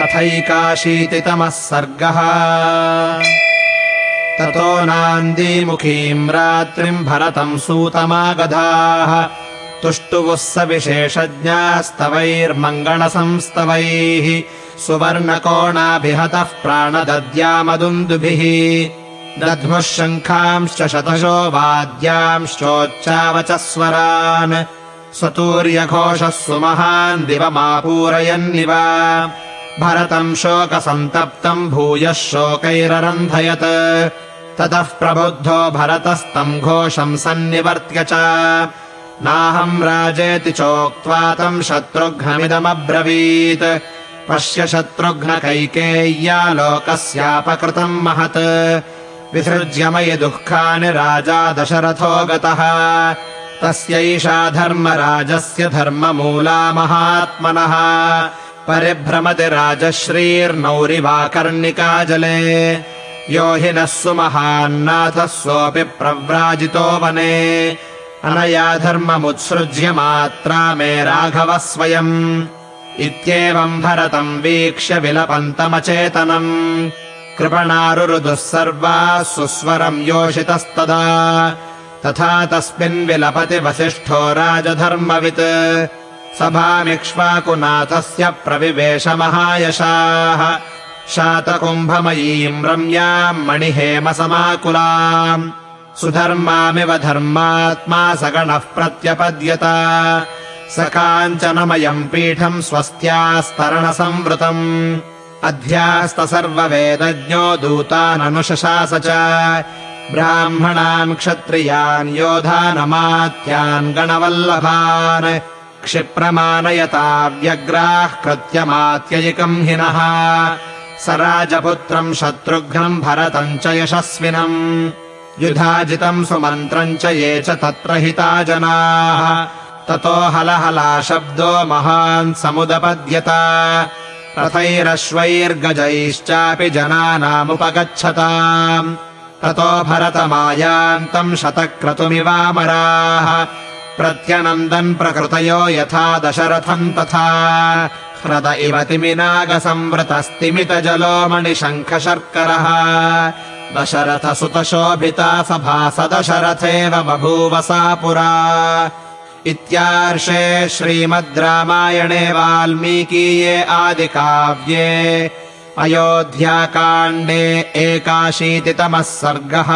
अथैकाशीतितमः सर्गः। ततो नान्दीमुखीम् रात्रिम् भरतम् सूतमागधाः। तुष्टुवुः स विशेषज्ञास्तवैर्मङ्गणसंस्तवैः। सुवर्णकोणाभिहतः प्राणदद्यामदुन्दुभिः। दध्मुः शङ्खांश्च शतशो वाद्यांश्चोच्चावचस्वरान्। स्वतूर्यघोषः सुमहान् दिवमापूरयन्निव भरतम् शोकसन्तप्तम् भूयः शोकैररन्धयत्। ततः प्रबुद्धो भरतस्तम् घोषम् सन्निवर्त्य च। नाहम् राजेति चोक्त्वा तम् शत्रुघ्नमिदमब्रवीत्। पश्य शत्रुघ्नकैकेय्या लोकस्यापकृतम् महत्। विसृज्य मयि दुःखानि राजा दशरथो गतः। तस्यैषा धर्मराजस्य धर्ममूला महात्मनः परिभ्रमति राजश्रीर्नौरिवाकर्णिका जले यो हि नः सुमहान्नाथः सोऽपि प्रव्राजितो वने। अनया धर्ममुत्सृज्य मात्रा मे राघवः स्वयम्। इत्येवम् भरतम् वीक्ष्य विलपन्तमचेतनम्। कृपणारुरुदुः सर्वाः सुस्वरम् योषितस्तदा। तथा तस्मिन् विलपति वसिष्ठो राजधर्मवित् सभामिक्ष्वाकुनाथस्य प्रविवेशमहायशाः शातकुम्भमयीम् रम्याम् मणिहेमसमाकुलाम् सुधर्मामिव धर्मात्मा सगणः प्रत्यपद्यत स काञ्चनमयम् पीठम् स्वस्त्यास्तरणसंवृतम् अध्यास्त सर्ववेदज्ञो दूताननुशशास च ब्राह्मणान् क्षत्रियान् योधानमात्यान् गणवल्लभान् क्षिप्रमानयता व्यग्राः कृत्यमात्ययिकम् हिनः स राजपुत्रम् शत्रुघ्नम् भरतम् च यशस्विनम्। युधाजितम् सुमन्त्रम् च ये च तत्र हिता जनाः। ततो हलहला शब्दो महान् समुदपद्यत। रथैरश्वैर्गजैश्चापि जनानामुपगच्छताम्। ततो भरतमायान्तम् शतक्रतुमिवामराः प्रत्यनन्दन् प्रकृतयो यथा दशरथम् तथा। ह्रद इव तिमिनागसंवृतस्तिमितजलो मणिशङ्खशर्करः दशरथसुतशोभिता सभा स दशरथेव बभूव सा पुरा। इत्यार्षे श्रीमद् रामायणे वाल्मीकीये आदिकाव्ये। अयोध्याकाण्डे एकाशीतितमः सर्गः